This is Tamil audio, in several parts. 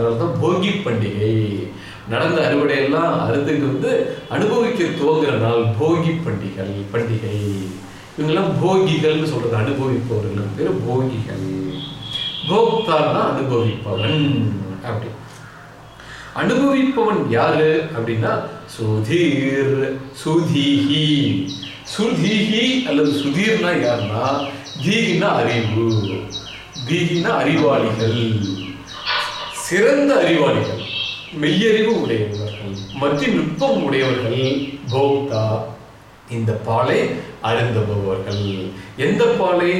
அதனால தான் போகி பண்டிகை. நடந்த அறுவடையெல்லாம் அறுத்துக்கு வந்து அனுபவிக்க துவங்குற நாள் போகி பண்டிகை பண்டிகை. இவங்கெல்லாம் போகிகள்னு சொல்றது அனுபவிப்பவர்கள் பேர் போகிகள். போக்தான்னா அனுபவிப்பவன் அப்படி. அனுபவிப்பவன் யாரு அப்படின்னா சுதீர் சுதீஹி. சுதீஹி அல்லது சுதீர்னா யாருன்னா தீகினா அறிவு. தீகினா அறிவாளிகள். சிறந்த அறிவாளிகள் மெய்யறிவு உடையவர்கள் மத்திய நுட்பம் உடையவர்கள் போக்தா இந்த பாலை அருந்தபவர்கள். எந்த பாலை?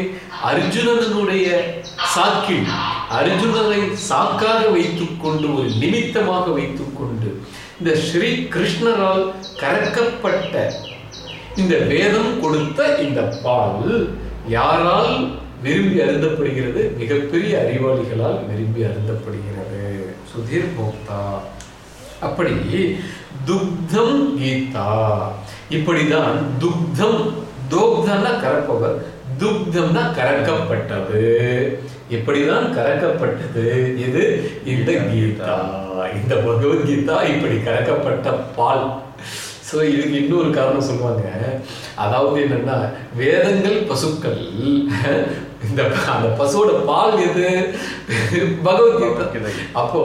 அர்ஜுனனுடைய சாக்கில். அர்ஜுனனை சாக்காக வைத்துக்கொண்டு ஒரு நிமித்தமாக வைத்துக்கொண்டு இந்த ஸ்ரீ கிருஷ்ணரால் கறக்கப்பட்ட இந்த வேதம் கொடுத்த இந்த பால் யாரால் விரும்பி அருந்தப்படுகிறது? மிகப்பெரிய அறிவாளிகளால் விரும்பி அருந்தப்படுகிறது. சுதீர் போக்தா அப்படி துக்தம் கீதா. இப்படிதான் துக்தம் தோக்தம்னா கறப்பவர் துக்தம்னா கறக்கப்பட்டது. இப்படிதான் கறக்கப்பட்டது? இது இந்த கீதா. இந்த பகவத்கீதா இப்படி கறக்கப்பட்ட பால். ஸோ இதுக்கு இன்னொரு காரணம் சொல்லுவாங்க. அதாவது என்னன்னா வேதங்கள் பசுக்கள். இந்த அந்த பசுவோட பால் எது? பகவத்கீதை. அப்போ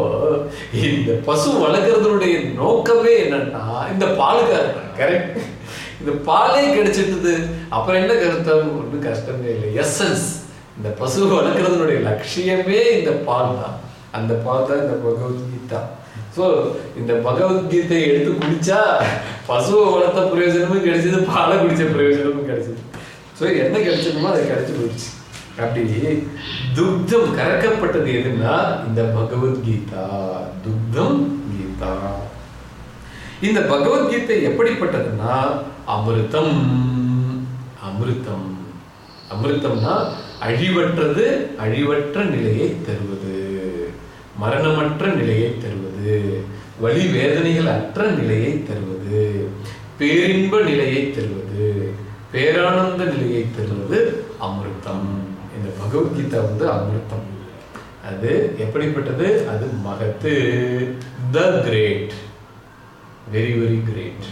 இந்த பசு வளர்க்கறதுடைய நோக்கமே என்னன்னா இந்த பாலுக்காக. கரெக்ட் இந்த பாலே கிடைச்சிட்டது. அப்புறம் என்ன கஷ்டம்? ஒன்றும் கஷ்டமே இல்லை. எசன்ஸ் இந்த பசு வளர்க்கறதுனுடைய லட்சியமே இந்த பால் தான் அந்த பால் தான் இந்த பகவத்கீதா. ஸோ இந்த பகவத்கீதை எடுத்து குடிச்சா பசுவை வளர்த்த பிரயோஜனமும் கிடைச்சது பாலை குடிச்ச பிரயோஜனமும் கிடைச்சது. ஸோ என்ன கிடைச்சதுமோ அது கிடைச்சு போயிடுச்சு. அப்படி துக்தம் கறக்கப்பட்டது எதுன்னா இந்த பகவத்கீதா. துக்தம் கீதா. இந்த பகவத்கீதை எப்படிப்பட்டதுன்னா அமிர்தம். அமிர்தம். அமிர்தம்னா அழிவற்றது அழிவற்ற நிலையை தருவது. மரணமற்ற நிலையை தருவது. வழி வேதனைகள் அற்ற நிலையை தருவது. பேரின்ப நிலையை தருவது. பேரானந்த நிலையை தருவது அமிர்தம். இந்த பகவத்கீதா வந்து அமிர்தம். அது எப்படிப்பட்டது? அது மகத்து. The great very very great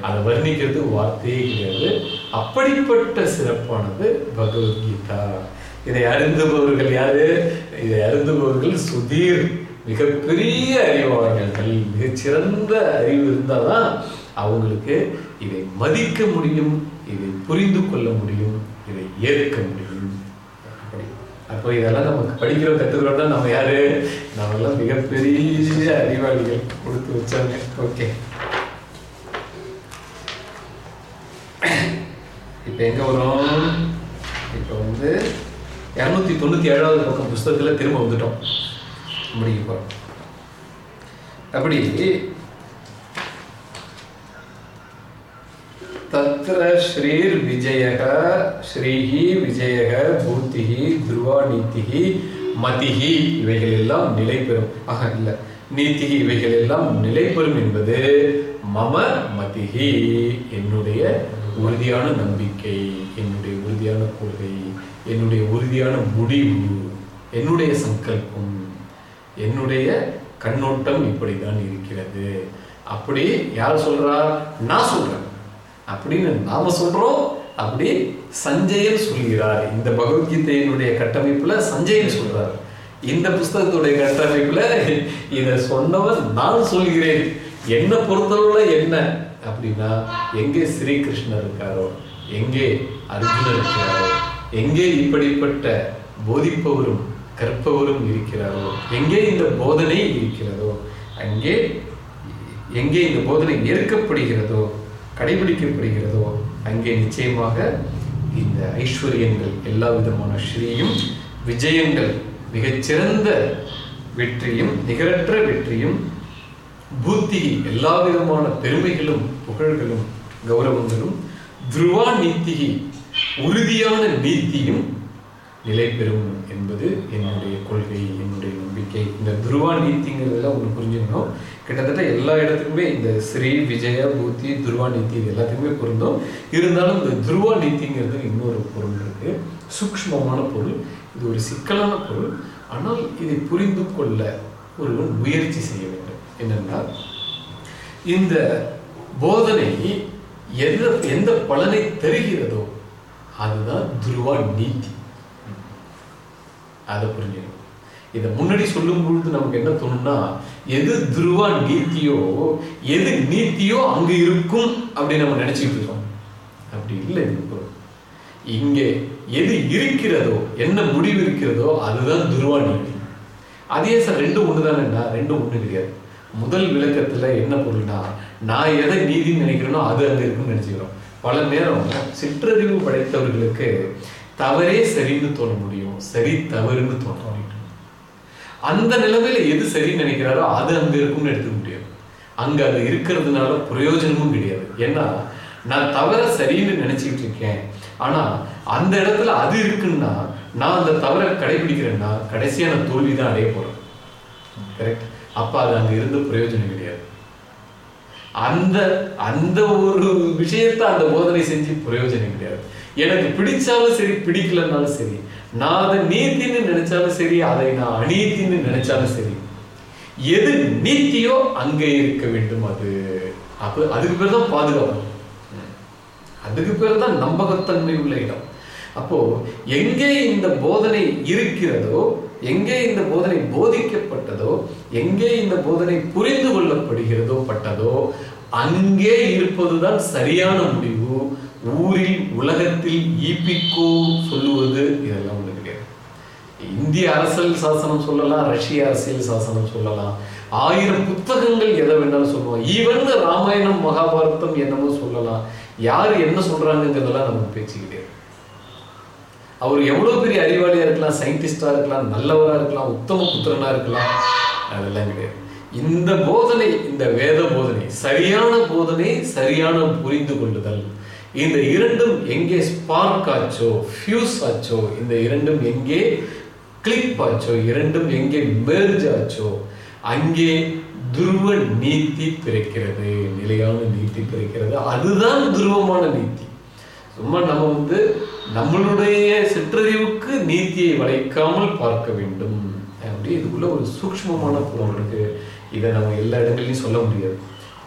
அதை வர்ணிக்கிறது வார்த்தையே கிடையாது. அப்படிப்பட்ட சிறப்பானது பகவத்கீதா. இதை அருந்துபவர்கள் யாரு? இதை அருந்துபவர்கள் சுதீர். மிகப்பெரிய அறிவாளர்கள். மிகச்சிறந்த அறிவு இருந்தால்தான் அவங்களுக்கு இதை மதிக்க முடியும் இதை புரிந்து கொள்ள முடியும் இதை ஏற்க முடியும். அப்போ இதெல்லாம் நமக்கு படிக்கிறோம் கற்றுக்கிறோம்னா நம்ம யாரு? நம்ம எல்லாம் மிகப்பெரிய அறிவாளிகள். கொடுத்து வச்சாங்க. ஓகே. இப்போ எங்க வரும் இப்போ வந்து இரநூத்தி தொண்ணூத்தி ஏழாவது பக்கம் புஸ்தகத்தில் திரும்ப வந்துட்டோம். முடிக்க போகிறோம் அப்படி தத்ர ஸ்ரீர் விஜயக ஸ்ரீஹி விஜயக பூத்திஹி துருவா நீத்திஹி மதிஹி இவைகள் எல்லாம் நிலை பெறும் ஆக இல்ல. நீத்திகி இவைகள் எல்லாம் நிலை பெறும் என்பது மம மதிஹி என்னுடைய உறுதியான நம்பிக்கை என்னுடைய உறுதியான கொள்கை என்னுடைய உறுதியான முடிவு என்னுடைய சங்கல்பம் என்னுடைய கண்ணோட்டம் இப்படிதான் இருக்கிறது. அப்படி யார் சொல்றா? நான் சொல்றேன். அப்படின்னு நாம சொல்றோம். அப்படி சஞ்சயன் சொல்கிறார். இந்த பகவத்கீதையினுடைய கட்டமைப்புல சஞ்சயன் சொல்றார். இந்த புஸ்தகத்துடைய கட்டமைப்புல இதை சொன்னவன் நான் சொல்கிறேன். என்ன பொறுத்தளவுல என்ன? அப்படின்னா எங்கே ஸ்ரீகிருஷ்ணர் இருக்காரோ எங்கே அர்ஜுனர் இருக்கிறாரோ எங்கே இப்படிப்பட்ட போதிப்பவரும் கற்பவரும் இருக்கிறாரோ எங்கே இந்த போதனை இருக்கிறதோ அங்கே எங்கே இந்த போதனை ஏற்கப்படுகிறதோ கடைபிடிக்கப்படுகிறதோ அங்கே நிச்சயமாக இந்த ஐஸ்வர்யங்கள் எல்லா விதமான ஸ்ரீயும் விஜயங்கள் மிகச்சிறந்த வெற்றியும் நிகரற்ற வெற்றியும் பூத்தி எல்லா விதமான பெருமைகளும் புகழ்களும் கௌரவங்களும் துருவா நீத்திகி உறுதியான நீத்தியும் நிலை பெறும் என்பது என்னுடைய கொள்கை என்னுடைய நம்பிக்கை. இந்த துருவா நீத்திங்கிறதெல்லாம் உங்களுக்கு புரிஞ்சுக்கணும். கிட்டத்தட்ட எல்லா இடத்துக்குமே இந்த ஸ்ரீ விஜய பூத்தி துருவா நீத்தி இது எல்லாத்துக்குமே பொருந்தும். இருந்தாலும் இந்த துருவா நீதிங்கிறது இன்னொரு பொருள் இருக்கு. சூக்ஷ்மமான பொருள். இது ஒரு சிக்கலான பொருள். ஆனால் இதை புரிந்து கொள்ள ஒருவன் முயற்சி செய்ய வேண்டும். என்னன்னா இந்த போதனை எந்த எந்த பலனை தருகிறதோ அதுதான் துருவா நீதி. அதை புரிஞ்சுக்கணும். இதை முன்னாடி சொல்லும் பொழுது நமக்கு என்ன தோணும்னா எது துருவா நீத்தியோ எது நீத்தியோ அங்கு இருக்கும் அப்படின்னு நம்ம நினைச்சுக்கிட்டு இருக்கோம். அப்படி இல்லை இது இங்கே எது இருக்கிறதோ என்ன முடிவு இருக்கிறதோ அதுதான் துருவா நீதி. அதே சார் ரெண்டும் ஒண்ணுதானேண்டா ரெண்டும் ஒன்று கிடையாது முதல் விளக்கத்தில் என்ன பொருள்னா நான் எதை நீதின்னு நினைக்கிறேனோ அது அங்கே இருக்குன்னு நினச்சிக்கிறோம். பல நேரம் சிற்றறிவு படைத்தவர்களுக்கு தவறே சரின்னு தோண முடியும். சரி தவறுன்னு தோண முடியும். அந்த நிலைமையில எது சரின்னு நினைக்கிறாரோ அது அங்க இருக்கும்னு எடுத்துக்க முடியாது. அங்க அது இருக்கிறதுனால பிரயோஜனமும் கிடையாது. ஏன்னா நான் தவற சரின்னு நினைச்சுக்கிட்டு இருக்கேன். ஆனா அந்த இடத்துல அது இருக்குன்னா நான் அந்த தவறை கடைபிடிக்கிறேன்னா கடைசியா நான் தோல்வி தான் அடைய போறேன். கரெக்ட் அப்ப அது அங்க இருந்து பிரயோஜனம் கிடையாது. அந்த அந்த ஒரு விஷயத்தை அந்த போதனை செஞ்சு பிரயோஜனம் கிடையாது. எனக்கு பிடிச்சாலும் சரி பிடிக்கலன்னாலும் சரி நான் அதை நீத்தின்னு நினைச்சாலும் சரி அதை நான் அநீத்தின்னு நினைச்சாலும் சரி எது நீத்தியோ அங்கே இருக்க வேண்டும் அது. அப்ப அதுக்கு பேர் தான் பாதுகாப்பு. அதுக்கு பேர் தான் நம்பகத்தன்மை உள்ள இடம். அப்போ எங்கே இந்த போதனை இருக்கிறதோ எங்கே இந்த போதனை போதிக்கப்பட்டதோ எங்கே இந்த போதனை புரிந்து கொள்ளப்படுகிறதோ பட்டதோ அங்கே இருப்பதுதான் சரியான முடிவு. ஊரில் உலகத்தில் ஈப்பிக்கோ சொல்லுவது இதெல்லாம் ஒன்று கிடையாது. இந்திய அரசியல் சாசனம் சொல்லலாம் ரஷ்ய அரசியல் சாசனம் சொல்லலாம். ஆயிரம் புத்தகங்கள் எதை வேணாலும் சொல்லுவோம் ஈவன் ராமாயணம் மகாபாரதம் என்னமோ சொல்லலாம். யார் என்ன சொல்றாங்கிறதெல்லாம் நம்ம பேச்சு கிடையாது. அவர் எவ்வளோ பெரிய அறிவாளியாக இருக்கலாம் சயின்டிஸ்டாக இருக்கலாம் நல்லவரா இருக்கலாம் உத்தம புத்திரனாக இருக்கலாம். அதெல்லாம் கிடையாது. இந்த போதனை இந்த வேத போதனை சரியான போதனை சரியான புரிந்து கொள்ளுதல். இந்த இரண்டும் எங்கே ஸ்பார்க் ஆச்சோ ஃபியூஸ் ஆச்சோ இந்த இரண்டும் எங்கே கிளிப் ஆச்சோ இரண்டும் எங்கே மெர்ஜ் ஆச்சோ அங்கே துருவ நீத்தி பிறக்கிறது நிலையான நீத்தி பிறக்கிறது. அதுதான் துருவமான நீதி சும்மா நம்ம வந்து நம்மளுடைய சிற்றறிவுக்கு நீதியை வளைக்காமல் பார்க்க வேண்டும். அப்படி இதுக்குள்ள ஒரு சூக்ஷ்மமான பொருள் இருக்கு. இதை நம்ம எல்லா இடங்கள்லையும் சொல்ல முடியாது.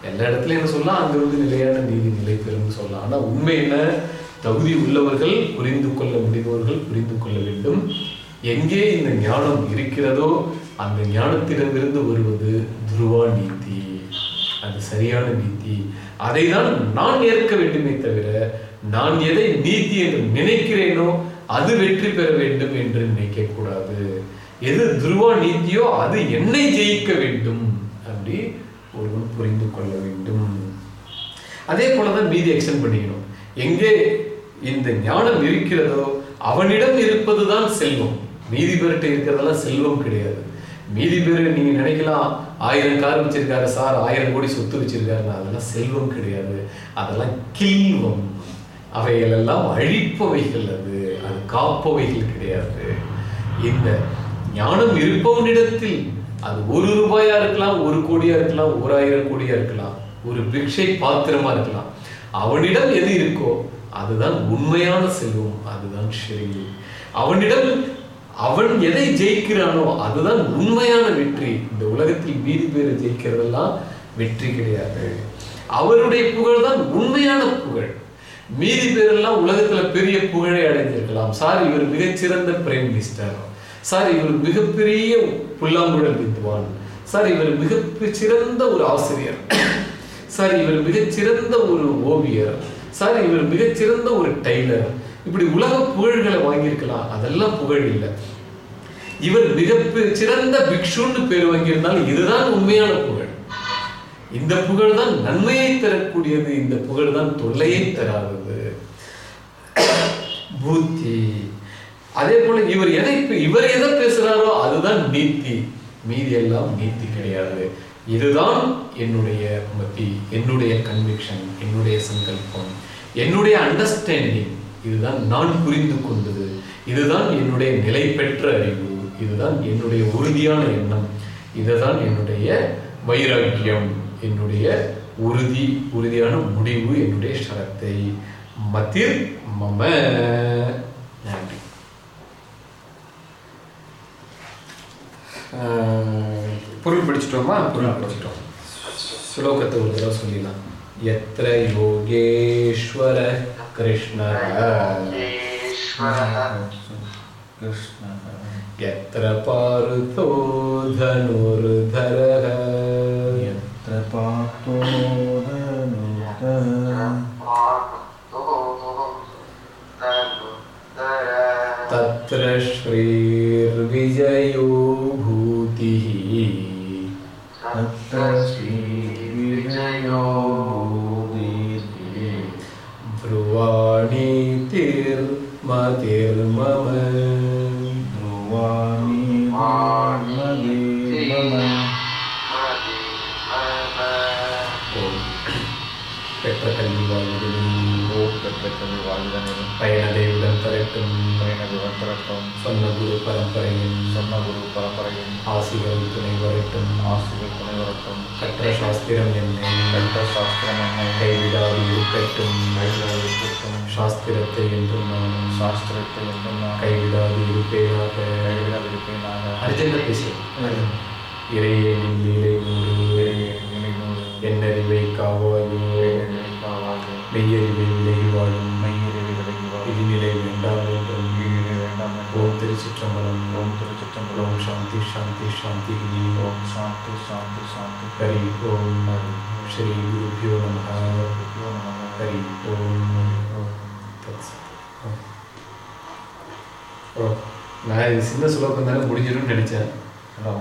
எல்லா இடத்துலயும் என்ன சொல்லலாம் அங்க வந்து நிலையான நீதி நிலை பெறும்னு சொல்லலாம். ஆனா உண்மை என்ன? தகுதி உள்ளவர்கள் புரிந்து கொள்ள முடிபவர்கள் புரிந்து கொள்ள வேண்டும். எங்கே இந்த ஞானம் இருக்கிறதோ அந்த ஞானத்திடமிருந்து வருவது துருவா நீதி. அது சரியான நீதி. அதை தான் நான் ஏற்க வேண்டுமே தவிர நான் எதை நீதி என்று நினைக்கிறேனோ அது வெற்றி பெற வேண்டும் என்று நினைக்க கூடாது எது துருவா நீதியோ அது என்னை ஜெயிக்க வேண்டும். புரிந்து கொள்ள வேண்டும். அதே போலதான் மீதி எக்ஸ்டென்ட் பண்ணிக்கணும். எங்கே இந்த ஞானம் இருக்கிறதோ அவனிடம் இருப்பதுதான் செல்வம். மீதி பேர்கிட்ட இருக்கிறதெல்லாம் செல்வம் கிடையாது. மீதி பேர் நீங்க நினைக்கலாம் ஆயிரம் கார் வச்சிருக்காரு சார் ஆயிரம் கோடி சொத்து வச்சிருக்காரு அதெல்லாம் செல்வம் கிடையாது. அதெல்லாம் கில்வம். அவைகள் எல்லாம் அழிப்பவைகள் அது. அது காப்பவைகள் கிடையாது. இந்த ஞானம் இருப்பவனிடத்தில் அது ஒரு ரூபாயா இருக்கலாம் ஒரு கோடியா இருக்கலாம் ஒரு ஆயிரம் கோடியா இருக்கலாம் ஒரு பிக்ஷை பாத்திரமா இருக்கலாம். அவனிடம் எது இருக்கோ அதுதான் உண்மையான செல்வம் அதுதான் சரி அவனிடம் அவன் எதை ஜெயிக்கிறானோ அதுதான் உண்மையான வெற்றி. இந்த உலகத்தில் மீதி பேர் ஜெயிக்கிறதெல்லாம் வெற்றி கிடையாது. அவருடைய புகழ் தான் உண்மையான புகழ். மீதி பேரெல்லாம் உலகத்துல பெரிய புகழை அடைஞ்சிருக்கலாம் சார் இவர் மிகச்சிறந்த பிரைம் மினிஸ்டர். சார் இவர் மிகப்பெரிய புல்லாங்குழல் வித்வான் சார் இவர் மிக சிறந்த ஒரு ஆசிரியர். சார் இவர் மிகச்சிறந்த ஒரு ஓவியர். சார் இவர் மிகச்சிறந்த ஒரு டைலர் இப்படி உலக புகழ்களை வாங்கியிருக்கலாம். அதெல்லாம் புகழ் இல்லை. இவர் மிக சிறந்த பிக்ஷுன்னு பேர் வாங்கியிருந்தால் இதுதான் உண்மையான புகழ். இந்த புகழ் தான் நன்மையை தரக்கூடியது. இந்த புகழ் தான் தொல்லையை தராதது. பூத்தி. அதே போல இவர் எதை இவர் எதை பேசுறாரோ அதுதான் நீத்தி மீதி எல்லாம் நீத்தி கிடையாது. இதுதான் என்னுடைய மத்தி என்னுடைய கன்விக்ஷன் என்னுடைய சங்கல்பம். என்னுடைய அண்டர்ஸ்டாண்டிங் இதுதான் நான் புரிந்து கொண்டது. இதுதான் என்னுடைய நிலை பெற்ற அறிவு. இதுதான் என்னுடைய உறுதியான எண்ணம். இதுதான் என்னுடைய வைராக்கியம் என்னுடைய உறுதி உறுதியான முடிவு என்னுடைய ஷரத்தை. மத்திர் மம. பொருள் படிச்சிட்டோமா பொருள் படிச்சிட்டோம் ஸ்லோகத்தை ஒரு தடவை சொல்லிடலாம் எத்திர யோகேஸ்வர கிருஷ்ண கிருஷ்ண எத்திர பாருதோ தனுர்தர यत्र पार्थो धनुर्धरः तत्र श्रीर्विजयो तत्तश्रीविजयो भ्रुवाणी तिर्मति கல்வி பயனதை உடன் தரட்டும் பயனதுடன் வந்தரட்டும் சொன்ன குரு பரம்பரையின் சொன்ன குரு பரம்பரையின் ஆசிகள் துணை வரட்டும் ஆசிகள் துணை வரட்டும். கற்ற சாஸ்திரம் என்ன? கற்ற சாஸ்திரம் என்ன? கைவிடாது இருக்கட்டும். கைவிடாது இருக்கட்டும். சாஸ்திரத்தை என்றும் நானும் சாஸ்திரத்தை என்றும் நான் கைவிடாது இருப்பேனாக. கைவிடாது இருப்பேனாக. அர்ஜென்ட் விஷயம் இறையே நிலையிலே நூறு இறையே நிலை நூறு என்னறிவை காவாயோ? என்னறிவை காவாயோ? மெய்யறிவை விலகி வாழும் திருச்சிற்றம்பலம் ஓம் திருச்சிற்றம்பலம் ஓம் சாந்தி சாந்தி சாந்தி ஓம் சாந்தி சாந்தி சாந்தி ஹரி ஓம் ஸ்ரீ குருபியோ நம ஹரி ஓம் தத்சத். ஓ நான் இது சின்ன சுலோகம் தானே முடிஞ்சிடும்னு நினச்சேன். ஹலோ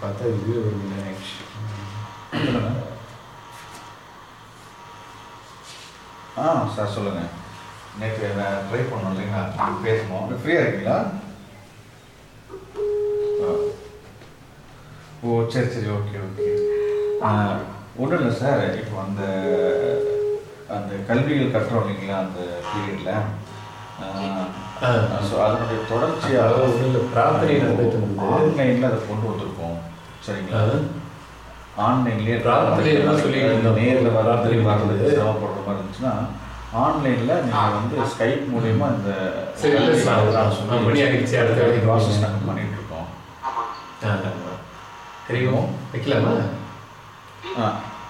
பார்த்தா இது ஒரு ஆ சார் சொல்லுங்கள் நேற்று நான் ட்ரை பண்ணோம் இல்லைங்களா? பேசணும் ஃப்ரீயாக இருக்கீங்களா? ஓ சரி சரி ஓகே ஓகே ஒன்றும் இல்லை சார் இப்போ அந்த அந்த கல்விகள் கட்டுறோம் இல்லைங்களா அந்த பீரியடில். ஸோ அதனுடைய தொடர்ச்சியாக பிரார்த்தனை நடந்துட்டு இருந்தது. ஆன்லைனில் அதை கொண்டு வந்திருக்கோம். சரிங்களா? ஆன்லைன்லேயே பிரார்த்தனை எல்லாம் சொல்லிட்டு இருந்தோம். நேரில் வர பிரார்த்தனை வர்றது. சிரமப்படுற மாதிரி இருந்துச்சுன்னா ஆன்லைனில் நீங்கள் வந்து ஸ்கைப் மூலியமா இந்த ப்ராசஸ். நாங்கள் பண்ணிட்டு இருக்கோம் தெரியும்? வைக்கலாமா? ஆ.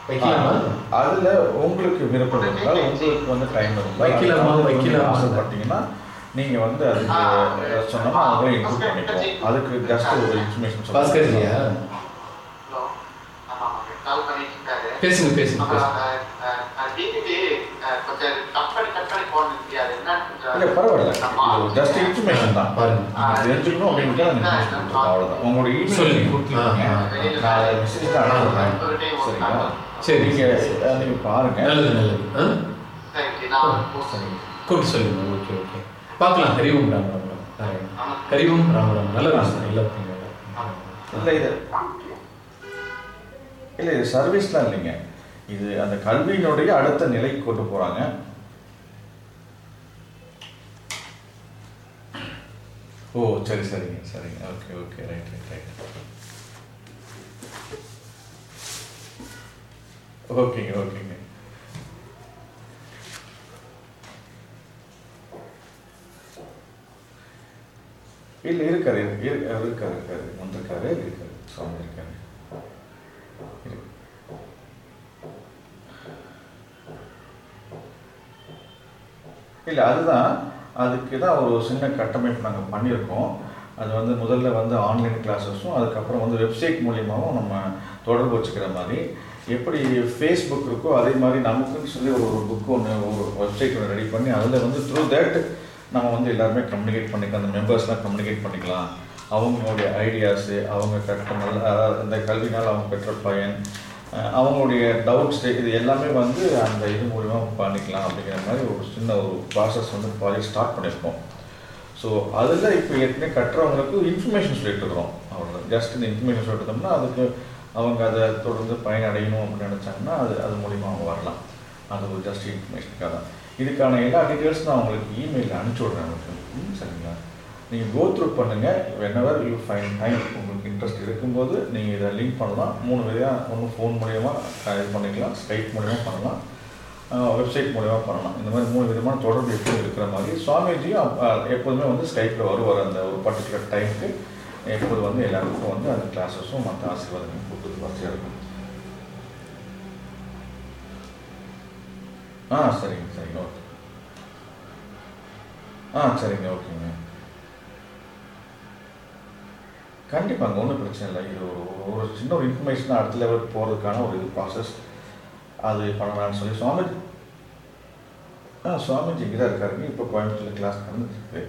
வைக்கலாமா? அதுல உங்களுக்கு விருப்பம் இருந்தால் உங்களுக்கு வந்து டைம் இருந்தால் வைக்கலாமா, வைக்கலாமா? ஆசைப்பட்டீங்கன்னா நீங்க வந்து அதுக்கு சொன்னோம்னா அவங்களே இன்க்ளூட் பண்ணிப்போம் அதுக்கு ஜஸ்ட் ஒரு இன்ஃபர்மேஷன் பாஸ்கர் இல்லையா? பேசுங்க பேசுங்க பேசுங்க. இல்ல பரவாயில்ல. ஜஸ்ட் இன்ஃபர்மேஷன் தான். பாருங்க. தெரிஞ்சுக்கணும் அப்படின்னு தான் இன்ஃபர்மேஷன் கொடுத்துருக்கோம் அவ்வளவுதான். உங்களோட இமெயில் சொல்லி. நீங்க கொடுத்துருக்கீங்க. நான் மெசேஜ் தான் அனுப்புறேன் சரிங்களா? சரி. நீங்க அஹ், நீங்க பாருங்க. நல்லது நல்லது. ஆ? கூப்பிட்டு சொல்லுங்க. Okay okay. பார்க்கலாம். ஹரிவும் ராம் ராம் ராம். ஹரிவும் ராம் ராம். நல்ல நல்ல விஷயம். இல்ல இது இல்ல இது சர்வீஸ்லாம் இல்லைங்க. இது அந்த கல்வியினுடைய அடுத்த நிலைக்கு கொண்டு போறாங்க. ஓ சரி சரிங்க சரிங்க. Okay okay right right right ஓகேங்க ஓகேங்க இல்லை இருக்காரு இருக்காரு இருக்காரு இருக்காரு. வந்திருக்காரு இருக்காரு. சுவாமி இருக்காரு. இல்லை அதுதான் அதுக்கு தான் ஒரு சின்ன கட்டமைப்பு நாங்கள் பண்ணியிருக்கோம். அது வந்து முதல்ல வந்து ஆன்லைன் கிளாஸஸும் அதுக்கப்புறம் வந்து வெப்சைட் மூலியமாகவும் நம்ம தொடர்பு வச்சுக்கிற மாதிரி. எப்படி ஃபேஸ்புக் இருக்கோ அதே மாதிரி நமக்குன்னு சொல்லி ஒரு புக் ஒன்று ஒரு வெப்சைட் ஒன்று ரெடி பண்ணி அதில் வந்து த்ரூ தட் நம்ம வந்து எல்லாருமே கம்யூனிகேட் பண்ணிக்கலாம். அந்த மெம்பர்ஸ்லாம் கம்யூனிகேட் பண்ணிக்கலாம். அவங்களுடைய ஐடியாஸு அவங்க கற்ற நல்ல அதாவது இந்த கல்வினால் அவங்க பெற்ற பயன் அவங்களுடைய டவுட்ஸ் இது எல்லாமே வந்து அந்த இது மூலிமா பண்ணிக்கலாம் அப்படிங்கிற மாதிரி ஒரு சின்ன ஒரு ப்ராசஸ் வந்து ப்ராஜெக்ட் ஸ்டார்ட் பண்ணியிருக்கோம் ஸோ அதில் இப்போ ஏற்கனவே கட்டுறவங்களுக்கு இன்ஃபர்மேஷன் சொல்லிட்டு இருக்கிறோம் ஜஸ்ட் இந்த இன்ஃபர்மேஷன் சொல்லிட்டோம்னா அதுக்கு அவங்க அதை தொடர்ந்து பயனடையணும் அப்படின்னு நினச்சாங்கன்னா அது அது மூலிமா அவங்க வரலாம். அது ஒரு ஜஸ்ட் இன்ஃபர்மேஷனுக்காக தான். இதுக்கான எல்லா டீட்டெயில்ஸ் நான் உங்களுக்கு இமெயிலில் அனுப்பிச்சி விட்றேன். உங்களுக்கு சரிங்களா நீங்கள் கோ த்ரூ பண்ணுங்கள் வெனவர் யூ ஃபைன் டைம் உங்களுக்கு இன்ட்ரெஸ்ட் இருக்கும்போது நீங்கள் இதை லிங்க் பண்ணலாம். மூணு விதையாக ஒன்று ஃபோன் மூலயமா இது பண்ணிக்கலாம். ஸ்கைப் மூலயமா பண்ணலாம். வெப்சைட் மூலயமா பண்ணலாம். இந்த மாதிரி மூணு விதமான தொடர்பு எப்போதும் இருக்கிற மாதிரி. சுவாமிஜியும் எப்போதுமே வந்து ஸ்கைப்பில் வருவார். அந்த ஒரு பர்டிகுலர் டைமுக்கு எப்போது வந்து எல்லாருக்கும் வந்து அந்த கிளாஸஸும் மற்ற ஆசீர்வாதங்களும் கொடுப்பாங்க கொடுக்குறது வசதியாக இருக்கும். ஆ சரிங்க சரிங்க ஓகே. ஆ சரிங்க ஓகேங்க. கண்டிப்பாங்க ஒன்றும் பிரச்சனை இல்லை. இது ஒரு சின்ன ஒரு இன்ஃபர்மேஷன் அடுத்த லெவலுக்கு போகிறதுக்கான ஒரு இது ப்ராசஸ் அது பண்ணலாம்னு சொல்லி சுவாமிஜி ஆ சுவாமிஜி இங்கே தான் இருக்காருங்க இப்போ கோயம்புத்தூர் கிளாஸ் நடந்துருக்கு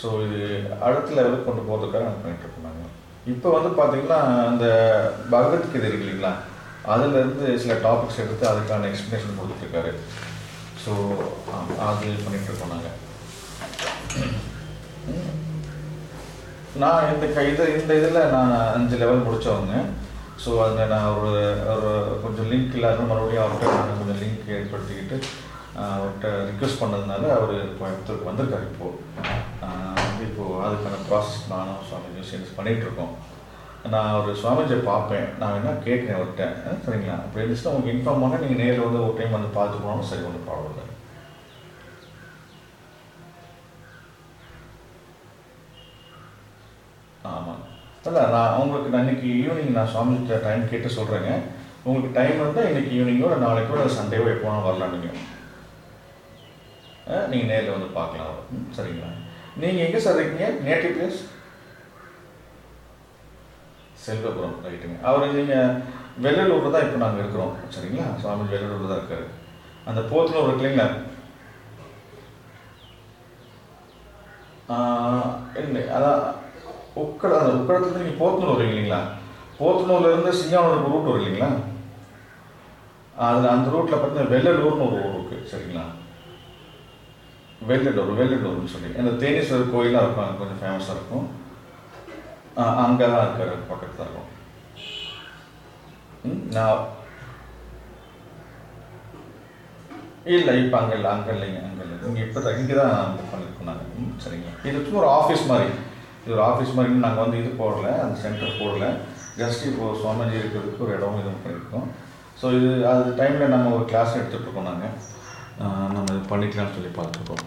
ஸோ இது அடுத்த லெவலுக்கு கொண்டு போகிறதுக்காக நாங்கள் பண்ணிட்டு இருக்கோம் நாங்கள் இப்போ வந்து பார்த்தீங்கன்னா அந்த பகவத்கீதை இருக்கு இல்லைங்களா? அதுலேருந்து சில டாபிக்ஸ் எடுத்து அதுக்கான எக்ஸ்ப்ளனேஷன் கொடுத்துருக்காரு ஸோ அது பண்ணிகிட்டு இருக்கோம் நாங்கள் நான் இந்த இது இந்த இதில் நான் அஞ்சு லெவல் முடித்தவங்க ஸோ அதில் நான் ஒரு ஒரு கொஞ்சம் லிங்க் இல்லாத மறுபடியும் அவர்கிட்ட நான் கொஞ்சம் லிங்க் ஏற்படுத்திக்கிட்டு அவர்கிட்ட ரிக்வெஸ்ட் பண்ணதுனால அவர் கோயம்புத்தூருக்கு வந்திருக்காரு இப்போது இப்போது அதுக்கான ப்ராசஸ் நானும் சுவாமிஜியும் சேர்ந்து பண்ணிகிட்டு இருக்கோம். நான் ஒரு சுவாமிஜியை பார்ப்பேன். நான் என்ன கேட்குறேன் அவர்கிட்ட. சரிங்களா? அப்படி இருந்துச்சுன்னா உங்களுக்கு இன்ஃபார்ம் பண்ணால் நீங்கள் நேரில் வந்து ஒரு டைம் வந்து பார்த்து போனாலும் சரி ஒன்றும் ப்ராப்ளம் இல்லை. இல்லை நான் உங்களுக்கு நான் இன்னைக்கு ஈவினிங் நான் சுவாமிகிட்ட டைம் கேட்டு சொல்கிறேங்க உங்களுக்கு டைம் இருந்தால் இன்னைக்கு ஈவினிங்கோட இல்லை நாளைக்கோ இல்லை சண்டேவோ எப்போ வரலாம் நீங்கள் நீங்கள் நேரில் வந்து பார்க்கலாம். ம், சரிங்களா? நீங்கள் எங்கே சார் இருக்கீங்க? Native place? செல்வபுரம் ரைட்டுங்க அவர் நீங்கள் வெள்ளலூரில் தான் இப்போ நாங்கள் இருக்கிறோம். சரிங்களா? சுவாமி வெள்ளலூரில் தான் இருக்காரு. அந்த போத்தனூர் இருக்கு இல்லைங்களா இல்லை அதான் உக்கட அந்த உக்கடத்துலேருந்து நீங்கள் போத்தனூர் வருவீங்க இல்லைங்களா? போத்தனூர்லேருந்து சிங்கானூருக்கு ரூட் வரும் இல்லைங்களா? அதில் அந்த ரூட்டில் பார்த்தீங்கன்னா வெள்ளலூர்னு ஒரு ஊர் இருக்குது சரிங்களா? வெள்ளலூர் வெள்ளலூர்னு சொல்லி. அந்த தேனீஸ்வரர் கோயிலாக இருக்கும் அங்கே கொஞ்சம் ஃபேமஸாக இருக்கும். அங்கே தான் இருக்காரு பக்கத்தில் தான் இருக்கும். ம், நான் இல்லை இப்போ அங்கே இல்லை அங்கே இல்லைங்க அங்கே இல்லை. இங்கே இப்போ தான் இங்கே தான் புக் பண்ணியிருக்கோம் நாங்கள் ம், சரிங்க இது ஒரு ஆஃபீஸ் மாதிரி. இது ஒரு ஆஃபீஸ் மாதிரி நாங்கள் வந்து இது போடல அந்த சென்டர் போடல. ஜஸ்ட் இப்போ சுவாமிஜி இருக்கிறதுக்கு ஒரு இடம் இது பண்ணியிருக்கோம் ஸோ இது அது டைமில் நம்ம ஒரு கிளாஸ் எடுத்துகிட்டு இருக்கோம் நாங்கள் நம்ம இது பண்ணிக்கலாம்னு சொல்லி பார்த்துருக்கோம்.